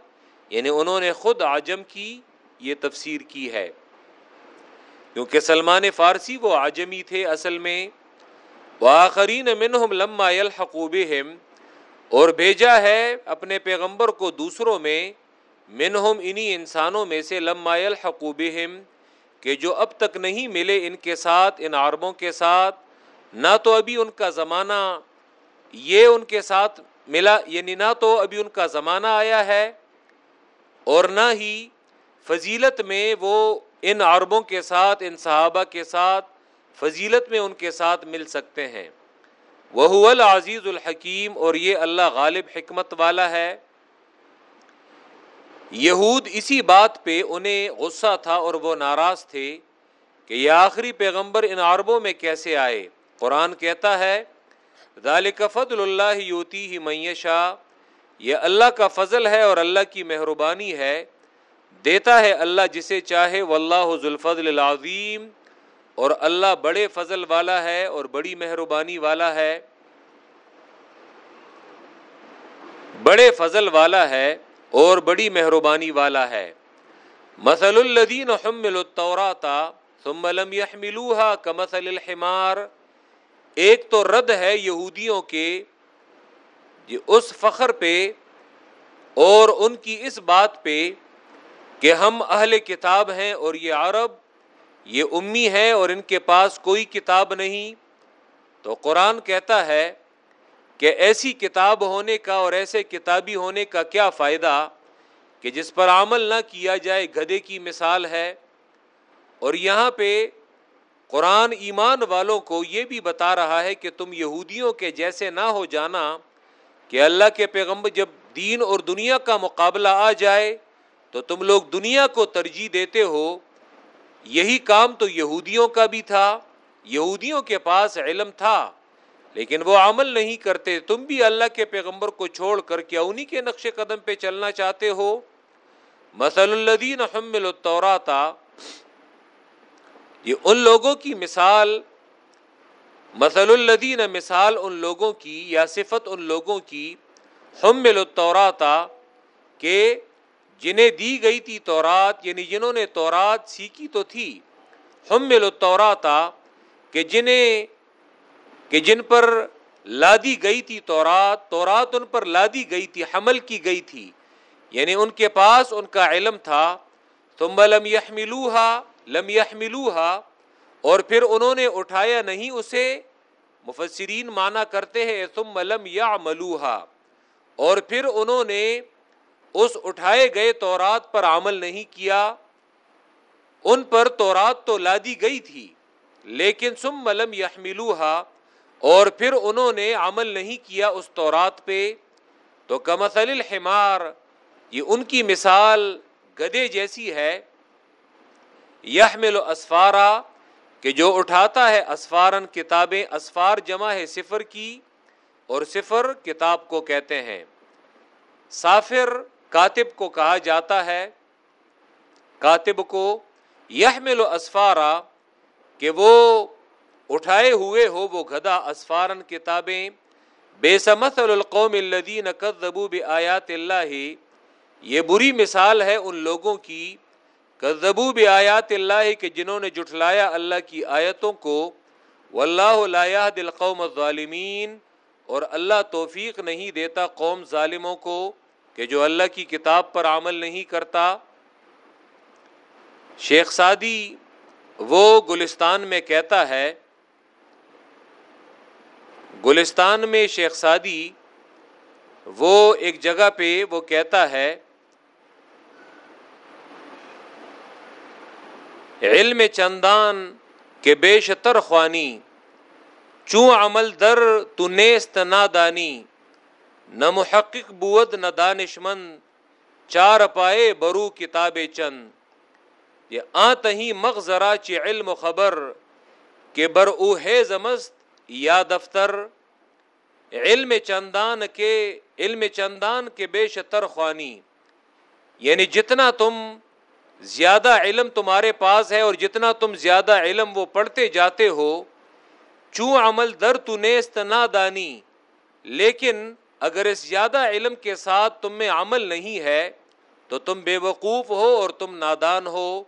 یعنی انہوں نے خود عجم کی، یہ تفسیر کی ہے۔ کیونکہ سلمان فارسی وہ عجمی تھے اصل میں۔ وآخرین منہم لما الحقو بہم، اور بھیجا ہے اپنے پیغمبر کو دوسروں میں، منہم انہی انسانوں میں سے لما الحقوبہم کہ جو اب تک نہیں ملے ان کے ساتھ، ان عربوں کے ساتھ، نہ تو ابھی ان کا زمانہ یہ ان کے ساتھ ملا یعنی نہ تو ابھی ان کا زمانہ آیا ہے، اور نہ ہی فضیلت میں وہ ان عربوں کے ساتھ، ان صحابہ کے ساتھ فضیلت میں ان کے ساتھ مل سکتے ہیں۔ وہ العزیز الحکیم اور یہ اللہ غالب حکمت والا ہے۔ یہود اسی بات پہ انہیں غصہ تھا اور وہ ناراض تھے کہ یہ آخری پیغمبر ان عربوں میں کیسے آئے۔ قرآن کہتا ہے، ذالک فضل اللہ یوتی ہی میشا یہ اللہ کا فضل ہے اور اللہ کی مہربانی ہے۔ دیتا ہے اللہ جسے چاہے، واللہ ذوالفضل العظیم۔ اور اللہ بڑے فضل والا ہے اور بڑی مہربانی والا ہے۔ بڑے فضل والا ہے اور بڑی مہربانی والا ہے۔ مثل الدین حمل التوراتا ثم لم يحملوها كمثل الحمار۔ ایک تو رد ہے یہودیوں کے اس فخر پہ اور ان کی اس بات پہ کہ ہم اہل کتاب ہیں اور یہ عرب یہ امی ہے اور ان کے پاس کوئی کتاب نہیں۔ تو قرآن کہتا ہے کہ ایسی کتاب ہونے کا اور ایسے کتابی ہونے کا کیا فائدہ کہ جس پر عمل نہ کیا جائے گدے کی مثال ہے۔ اور یہاں پہ قرآن ایمان والوں کو یہ بھی بتا رہا ہے کہ تم یہودیوں کے جیسے نہ ہو جانا کہ اللہ کے پیغمبر جب دین اور دنیا کا مقابلہ آ جائے تو تم لوگ دنیا کو ترجیح دیتے ہو۔ یہی کام تو یہودیوں کا بھی تھا، یہودیوں کے پاس علم تھا، لیکن وہ عمل نہیں کرتے۔ تم بھی اللہ کے پیغمبر کو چھوڑ کر کیا انہی کے نقش قدم پہ چلنا چاہتے ہو؟ مثل الدین حمل التوراتا یہ ان لوگوں کی مثال، مثل الدین مثال ان لوگوں کی یا صفت ان لوگوں کی حمل التوراتا کہ جنہیں دی گئی تھی تورات یعنی جنہوں نے تورات سیکھی تو تھی۔ حمل التوراتا، کہ جنہیں، کہ جن پر لادی گئی تھی تورات تورات ان پر لادی گئی تھی، حمل کی گئی تھی۔ یعنی ان کے پاس ان کا علم تھا۔ تم لم یحملوہا لم یحملوہا، اور پھر انہوں نے اٹھایا نہیں اسے۔ مفسرین مانا کرتے ہیں تم ملم یا ملوہا اور پھر انہوں نے اس اٹھائے گئے تورات پر عمل نہیں کیا، ان پر تورات تو لادی گئی تھی، لیکن سم ملم یا اور پھر انہوں نے عمل نہیں کیا اس تورات پہ۔ تو کمسل الحمار، یہ ان کی مثال گدے جیسی ہے۔ یحمل اسفارا، کہ جو اٹھاتا ہے اسفارن کتابیں اسفار جمع ہے صفر کی، اور صفر کتاب کو کہتے ہیں۔ سافر کاتب کو کہا جاتا ہے، کاتب کو یحمل اسفارا، کہ وہ اٹھائے ہوئے ہو وہ گدا اسفارن کتابیں۔ بے سمت القوم الدین کذبوا بآیات اللہ۔ یہ بری مثال ہے ان لوگوں کی۔ کذبوا بآیات اللہ کہ جنہوں نے جٹلایا اللہ کی آیتوں کو۔ واللہ لا يهدي القوم الظالمین۔ اور اللہ توفیق نہیں دیتا قوم ظالموں کو۔ کہ جو اللہ کی کتاب پر عمل نہیں کرتا، شیخ سعدی وہ گلستان میں کہتا ہے، گلستان میں شیخ سعدی وہ ایک جگہ پہ وہ کہتا ہے، علم چندان کے بے شتر خوانی، چوں عمل در تو نیست نادانی۔ نہ محقق بود نہ دانش مند چار پائے برو کتاب چند۔ یہ آت ہی مغذرا چ علم خبر، کہ بر او ہے زمست یا دفتر۔ علم چندان کے، علم چندان کے بے شتر خوانی۔ یعنی جتنا تم زیادہ علم تمہارے پاس ہے اور جتنا تم زیادہ علم وہ پڑھتے جاتے ہو، چوں عمل در تو نیست نادانی لیکن اگر اس زیادہ علم کے ساتھ تم میں عمل نہیں ہے، تو تم بے وقوف ہو اور تم نادان ہو۔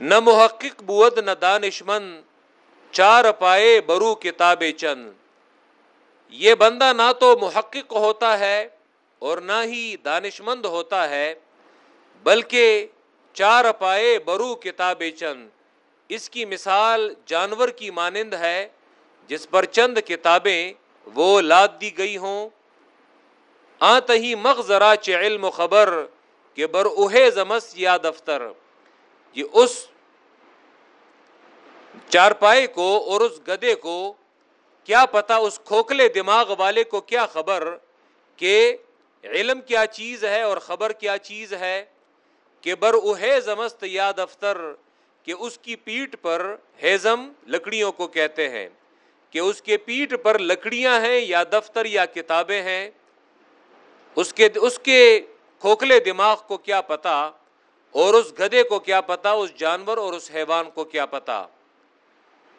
نہ محقق بود، نہ دانشمند، چار پائے برو کتاب چند۔ یہ بندہ نہ تو محقق ہوتا ہے اور نہ ہی دانشمند ہوتا ہے، بلکہ چار پائے برو کتاب چند۔ اس کی مثال جانور کی مانند ہے، جس پر چند کتابیں وہ لاد دی گئی ہوں۔ آت ہی مغذرا علم خبر کہ بر اوہے زمس یا دفتر۔ یہ اس چارپائے کو اور اس گدے کو کیا پتا اس کھوکھلے دماغ والے کو کیا خبر کہ علم کیا چیز ہے اور خبر کیا چیز ہے کہ بر اوہے زمست یا دفتر کہ اس کی پیٹ پر ہیزم لکڑیوں کو کہتے ہیں۔ کہ اس کے پیٹ پر لکڑیاں ہیں یا دفتر یا کتابیں ہیں، اس کے اس کے کھوکھلے دماغ کو کیا پتا، اور اس گدے کو کیا پتا، اس جانور اور اس حیوان کو کیا پتا۔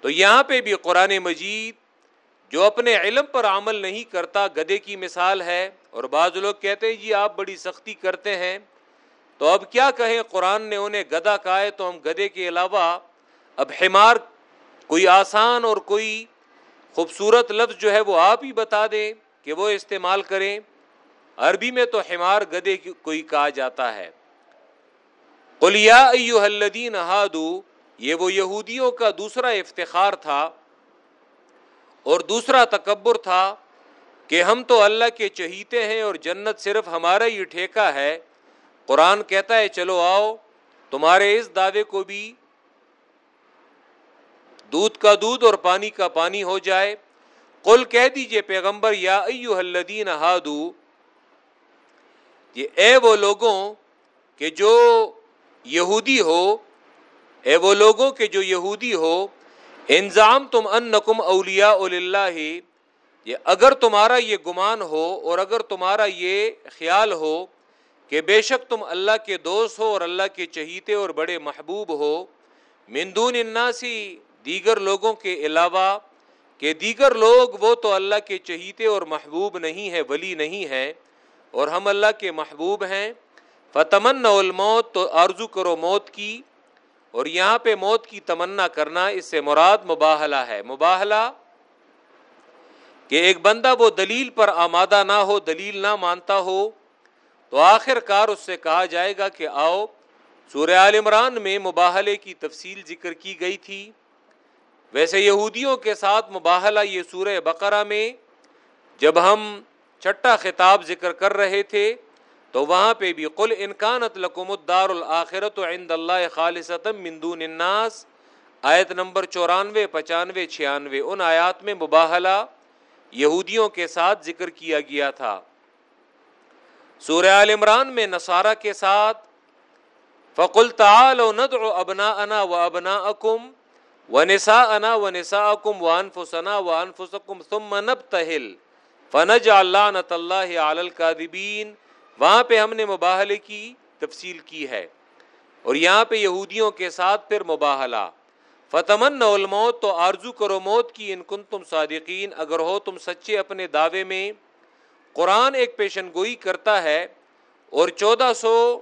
تو یہاں پہ بھی قرآن مجید جو اپنے علم پر عمل نہیں کرتا گدے کی مثال ہے۔ اور بعض لوگ کہتے ہیں جی آپ بڑی سختی کرتے ہیں۔ تو اب کیا کہیں قرآن نے انہیں گدا کہا ہے؟ تو ہم گدے کے علاوہ اب حمار کوئی آسان اور کوئی خوبصورت لفظ جو ہے وہ آپ ہی بتا دیں کہ وہ استعمال کریں۔ عربی میں تو حمار گدے کوئی کہا جاتا ہے۔ قلیا الدین ہادو، یہ وہ یہودیوں کا دوسرا افتخار تھا اور دوسرا تکبر تھا کہ ہم تو اللہ کے چہیتے ہیں اور جنت صرف ہمارا ہی ٹھیکہ ہے۔ قرآن کہتا ہے، چلو آؤ، تمہارے اس دعوے کو بھی دودھ کا دودھ اور پانی کا پانی ہو جائے۔ قل کہہ دیجیے پیغمبر، یا ایو الذین ہادو، یہ اے وہ لوگوں کہ جو یہودی ہو، اے وہ لوگوں کے جو یہودی ہو انضام تم ان نقم اولیا اللہ یہ اگر تمہارا یہ گمان ہو اور اگر تمہارا یہ خیال ہو کہ بے شک تم اللہ کے دوست ہو اور اللہ کے چہیتے اور بڑے محبوب ہو مندون اناسی دیگر لوگوں کے علاوہ کہ دیگر لوگ وہ تو اللہ کے چہیتے اور محبوب نہیں ہے ولی نہیں ہے اور ہم اللہ کے محبوب ہیں۔ فتمن الموت، تو آرزو کرو موت کی، اور یہاں پہ موت کی تمنا کرنا اس سے مراد مباہلہ ہے۔ مباہلہ کہ ایک بندہ وہ دلیل پر آمادہ نہ ہو، دلیل نہ مانتا ہو، تو آخر کار اس سے کہا جائے گا کہ آؤ، سورہ عال عمران میں مباہلے کی تفصیل ذکر کی گئی تھی۔ ویسے یہودیوں کے ساتھ مباحلہ یہ سورہ بقرہ میں جب ہم چھٹا خطاب ذکر کر رہے تھے، تو وہاں پہ بھی قل انکانت لکم الدار الآخرت عند اللہ خالصتا من دون الناس، آیت نمبر چورانوے، پچانوے، چھیانوے، ان آیات میں مباحلہ یہودیوں کے ساتھ ذکر کیا گیا تھا۔ سورہ عال عمران میں نصارہ کے ساتھ، فقل تعالوا ندعو ابناءنا و ابنا انا و نسا اکم و انفسنا و انفسکم ثم نبتہل فنج اللہ نت اللہ القادبین وہاں پہ ہم نے مباحلے کی، تفصیل کی ہے۔ اور یہاں پہ یہودیوں کے ساتھ پھر مباحلہ فتمن الموت تو آرزو کرو موت کی ان کن تم صادقین۔ اگر ہو تم سچے اپنے دعوے میں۔ قرآن ایک پیشن گوئی کرتا ہے اور چودہ سو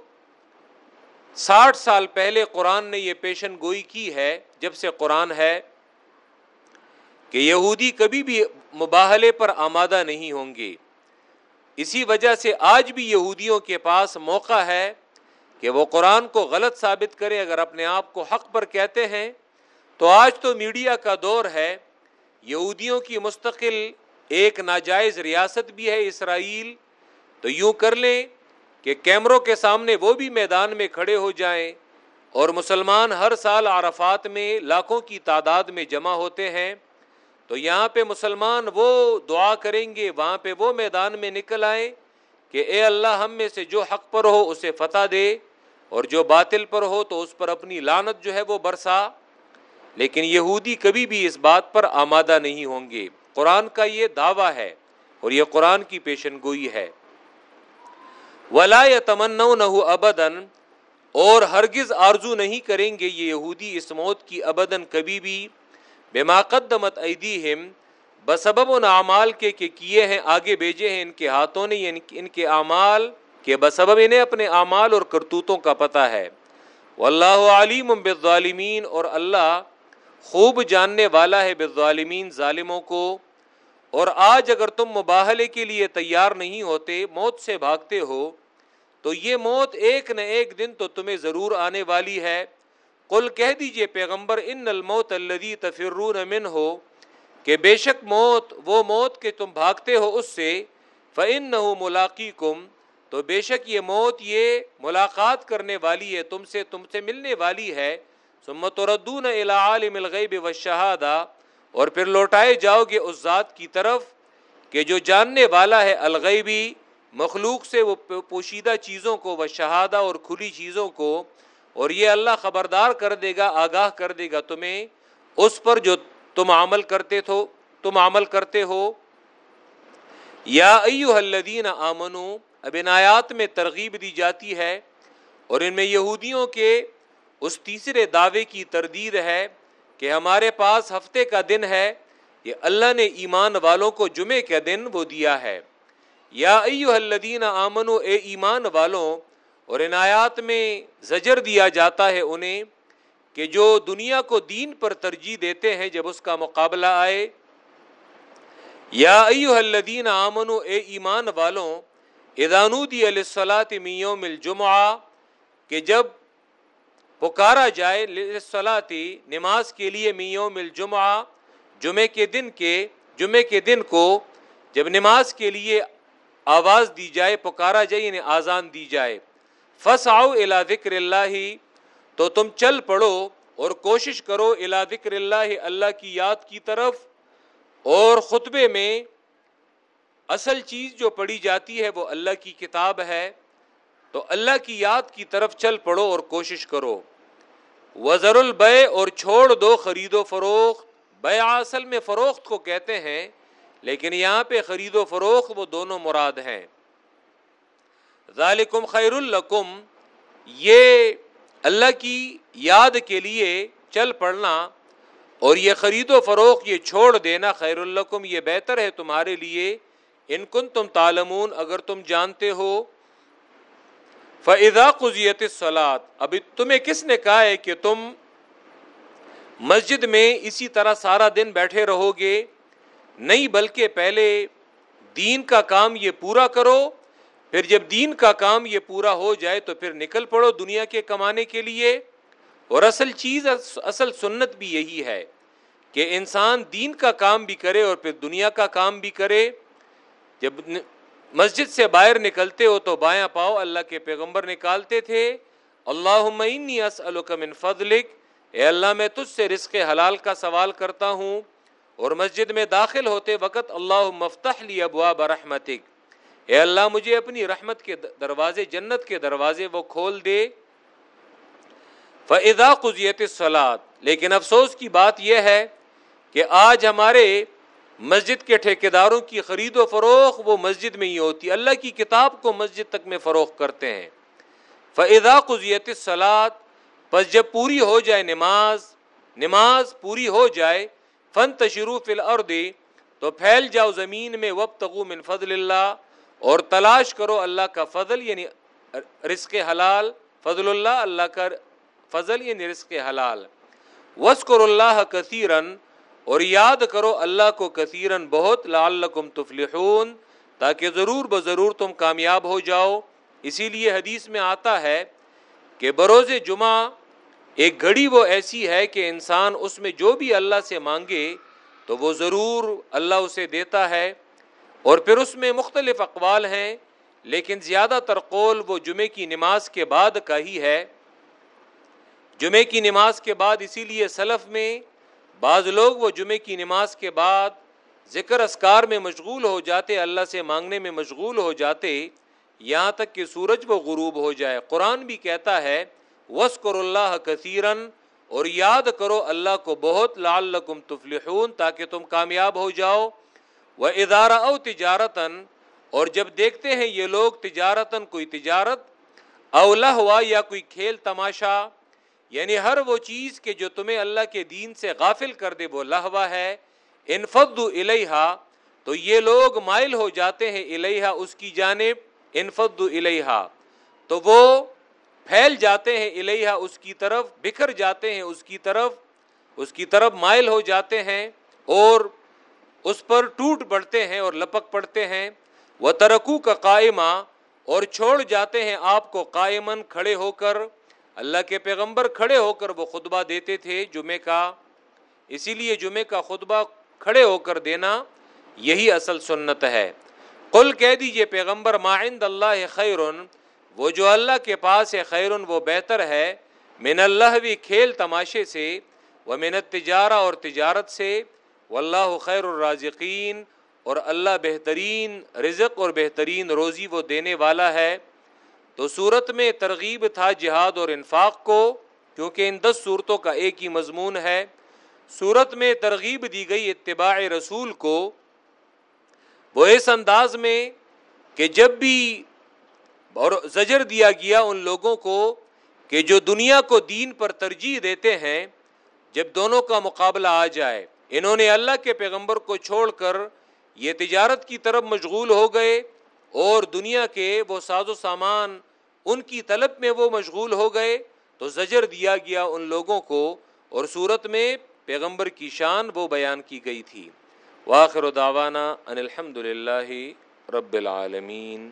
ساٹھ سال پہلے قرآن نے یہ پیشن گوئی کی ہے، جب سے قرآن ہے، کہ یہودی کبھی بھی مباحلے پر آمادہ نہیں ہوں گے۔ اسی وجہ سے آج بھی یہودیوں کے پاس موقع ہے کہ وہ قرآن کو غلط ثابت کرے اگر اپنے آپ کو حق پر کہتے ہیں، تو آج تو میڈیا کا دور ہے۔ یہودیوں کی مستقل ایک ناجائز ریاست بھی ہے اسرائیل۔ تو یوں کر لیں کہ کیمروں کے سامنے وہ بھی میدان میں کھڑے ہو جائیں اور مسلمان ہر سال عرفات میں لاکھوں کی تعداد میں جمع ہوتے ہیں، تو یہاں پہ مسلمان وہ دعا کریں گے، وہاں پہ وہ میدان میں نکل آئے کہ اے اللہ ہم میں سے جو حق پر ہو اسے فتح دے اور جو باطل پر ہو تو اس پر اپنی لانت جو ہے وہ برسا۔ لیکن یہودی کبھی بھی اس بات پر آمادہ نہیں ہوں گے۔ قرآن کا یہ دعویٰ ہے اور یہ قرآن کی پیشن گوئی ہے۔ ولا تمن ابدن اور ہرگز آرزو نہیں کریں گے یہ یہودی اس موت کی ابدن کبھی بھی۔ بے قدمت ایدیہم بسبب ان اعمال کے کہ کیے ہیں، آگے بھیجے ہیں ان کے ہاتھوں نے یعنی ان کے اعمال کے بسبب انہیں اپنے اعمال اور کرتوتوں کا پتہ ہے۔ واللہ علیم بالظالمین اور اللہ خوب جاننے والا ہے بالظالمین، ظالموں کو۔ اور آج اگر تم مباہلے کے لیے تیار نہیں ہوتے، موت سے بھاگتے ہو، تو یہ موت ایک نہ ایک دن تو تمہیں ضرور آنے والی ہے۔ کل کہہ دیجیے پیغمبر، ان الموت الدی تفرون امن ہو کہ بے شک موت، وہ موت کہ تم بھاگتے ہو اس سے فن نہ ملاقی کم تو بے شک یہ موت، یہ ملاقات کرنے والی ہے، تم سے تم سے ملنے والی ہے۔ سمت ردون عالم الغیب و شہادہ اور پھر لوٹائے جاؤ گے اس ذات کی طرف کہ جو جاننے والا ہے الغیبی، مخلوق سے وہ پوشیدہ چیزوں کو، وہ شہادہ اور کھلی چیزوں کو، اور یہ اللہ خبردار کر دے گا، آگاہ کر دے گا تمہیں، اس پر جو تم عمل کرتے تھو، تم عمل کرتے ہو۔ یا ایو الذین آمنو، اب عنایات میں ترغیب دی جاتی ہے، اور ان میں یہودیوں کے اس تیسرے دعوے کی تردید ہے۔ کہ ہمارے پاس ہفتے کا دن ہے، یہ اللہ نے ایمان والوں کو جمعے کا دن وہ دیا ہے۔ یا ایو الذین آمنو، اے ایمان والوں، اور عنایات میں زجر دیا جاتا ہے انہیں کہ جو دنیا کو دین پر ترجیح دیتے ہیں جب اس کا مقابلہ آئے۔ یا ایو الذین آمنو، اے ایمان والوں ادانودی علیہ السلاۃ میوم الجمعہ، کہ جب پکارا جائے صلاحی نماز کے لیے میوم الجمعہ جمعے کے دن کے جمعے کے دن کو جب نماز کے لیے آواز دی جائے، پکارا جائے یعنی آزان دی جائے۔ فس آؤ الا ذکر اللہ تو تم چل پڑو اور کوشش کرو الا ذکر اللہ اللہ کی یاد کی طرف۔ اور خطبے میں اصل چیز جو پڑھی جاتی ہے وہ اللہ کی کتاب ہے۔ تو اللہ کی یاد کی طرف چل پڑو اور کوشش کرو۔ وزر البے اور چھوڑ دو خرید و فروخت۔ بے اصل میں فروخت کو کہتے ہیں، لیکن یہاں پہ خرید و فروخت وہ دونوں مراد ہیں۔ ذالکم خیر القم یہ اللہ کی یاد کے لیے چل پڑنا اور یہ خرید و فروخت یہ چھوڑ دینا خیر القم یہ بہتر ہے تمہارے لیے۔ ان کن تم تالمون اگر تم جانتے ہو۔ فضا قزیت سلاد ابھی تمہیں کس نے کہا ہے کہ تم مسجد میں اسی طرح سارا دن بیٹھے رہو گے؟ نہیں، بلکہ پہلے دین کا کام یہ پورا کرو، پھر جب دین کا کام یہ پورا ہو جائے تو پھر نکل پڑو دنیا کے کمانے کے لیے۔ اور اصل چیز، اصل سنت بھی یہی ہے کہ انسان دین کا کام بھی کرے اور پھر دنیا کا کام بھی کرے۔ جب مسجد سے باہر نکلتے ہو تو بایاں پاؤ اللہ کے پیغمبر نکالتے تھے۔ اللہ من فضلک۔ اے اللہ، میں تجھ سے رزق حلال کا سوال کرتا ہوں۔ اور مسجد میں داخل ہوتے وقت اللہ مفتح لی ابواب رحمتک۔ اے اللہ، مجھے اپنی رحمت کے دروازے، جنت کے دروازے وہ کھول دے۔ فضا قزیت سلاد لیکن افسوس کی بات یہ ہے کہ آج ہمارے مسجد کے ٹھیکیداروں کی خرید و فروخت وہ مسجد میں ہی ہوتی اللہ کی کتاب کو مسجد تک میں فروخت کرتے ہیں۔ فضا قزیت سلاد بس جب پوری ہو جائے نماز نماز پوری ہو جائے فن تشروف الارض تو پھیل جاؤ زمین میں وب تغو من فضل اللہ، اور تلاش کرو اللہ کا فضل یعنی رزق حلال، فضل اللہ اللہ کا فضل یعنی رزق حلال۔ وسکر اللہ کثیرن اور یاد کرو اللہ کو کثیرن بہت لعلکم تفلحون، تاکہ ضرور بضرور تم کامیاب ہو جاؤ۔ اسی لیے حدیث میں آتا ہے کہ بروز جمعہ ایک گھڑی وہ ایسی ہے کہ انسان اس میں جو بھی اللہ سے مانگے تو وہ ضرور اللہ اسے دیتا ہے۔ اور پھر اس میں مختلف اقوال ہیں، لیکن زیادہ تر قول وہ جمعے کی نماز کے بعد کا ہی ہے۔ جمعے کی نماز کے بعد اسی لیے سلف میں بعض لوگ وہ جمعے کی نماز کے بعد ذکر اسکار میں مشغول ہو جاتے، اللہ سے مانگنے میں مشغول ہو جاتے، یہاں تک کہ سورج وہ غروب ہو جائے۔ قرآن بھی کہتا ہے وسکر اللہ کثیرن اور یاد کرو اللہ کو بہت لال تفلحون تاکہ تم کامیاب ہو جاؤ۔ وہ ادارہ او تجارتن اور جب دیکھتے ہیں یہ لوگ تجارتن کوئی تجارت اولا ہوا یا کوئی کھیل تماشا یعنی ہر وہ چیز کے جو تمہیں اللہ کے دین سے غافل کر دے، وہ لہوا ہے۔ انفد الحا تو یہ لوگ مائل ہو جاتے ہیں الحا اس کی جانب۔ انفد الحا تو وہ پھیل جاتے ہیں الحا اس کی طرف، بکھر جاتے ہیں اس کی طرف۔ اس کی طرف مائل ہو جاتے ہیں اور اس پر ٹوٹ پڑتے ہیں اور لپک پڑتے ہیں۔ وہ ترکو کا قائمہ اور چھوڑ جاتے ہیں آپ کو قائمن کھڑے ہو کر۔ اللہ کے پیغمبر کھڑے ہو کر وہ خطبہ دیتے تھے جمعے کا۔ اسی لیے جمعے کا خطبہ کھڑے ہو کر دینا یہی اصل سنت ہے۔ قل کہہ دیجیے، پیغمبر ماہند اللہ خیرن، وہ جو اللہ کے پاس ہے خیرن، وہ بہتر ہے۔ من اللہ بھی کھیل تماشے سے، وہ منت تجارہ اور تجارت سے۔ و اللہ خیر الرازقین اور اللہ بہترین رزق اور بہترین روزی وہ دینے والا ہے۔ تو صورت میں ترغیب تھا جہاد اور انفاق کو، کیونکہ ان دس صورتوں کا ایک ہی مضمون ہے۔ صورت میں ترغیب دی گئی اتباع رسول کو۔ وہ اس انداز میں کہ جب بھی اور زجر دیا گیا ان لوگوں کو کہ جو دنیا کو دین پر ترجیح دیتے ہیں، جب دونوں کا مقابلہ آ جائے۔ انہوں نے اللہ کے پیغمبر کو چھوڑ کر یہ تجارت کی طرف مشغول ہو گئے۔ اور دنیا کے وہ ساز و سامان ان کی طلب میں وہ مشغول ہو گئے تو زجر دیا گیا ان لوگوں کو اور صورت میں پیغمبر کی شان وہ بیان کی گئی تھی۔ واخر داوانہ ان الحمد للہ رب العالمین۔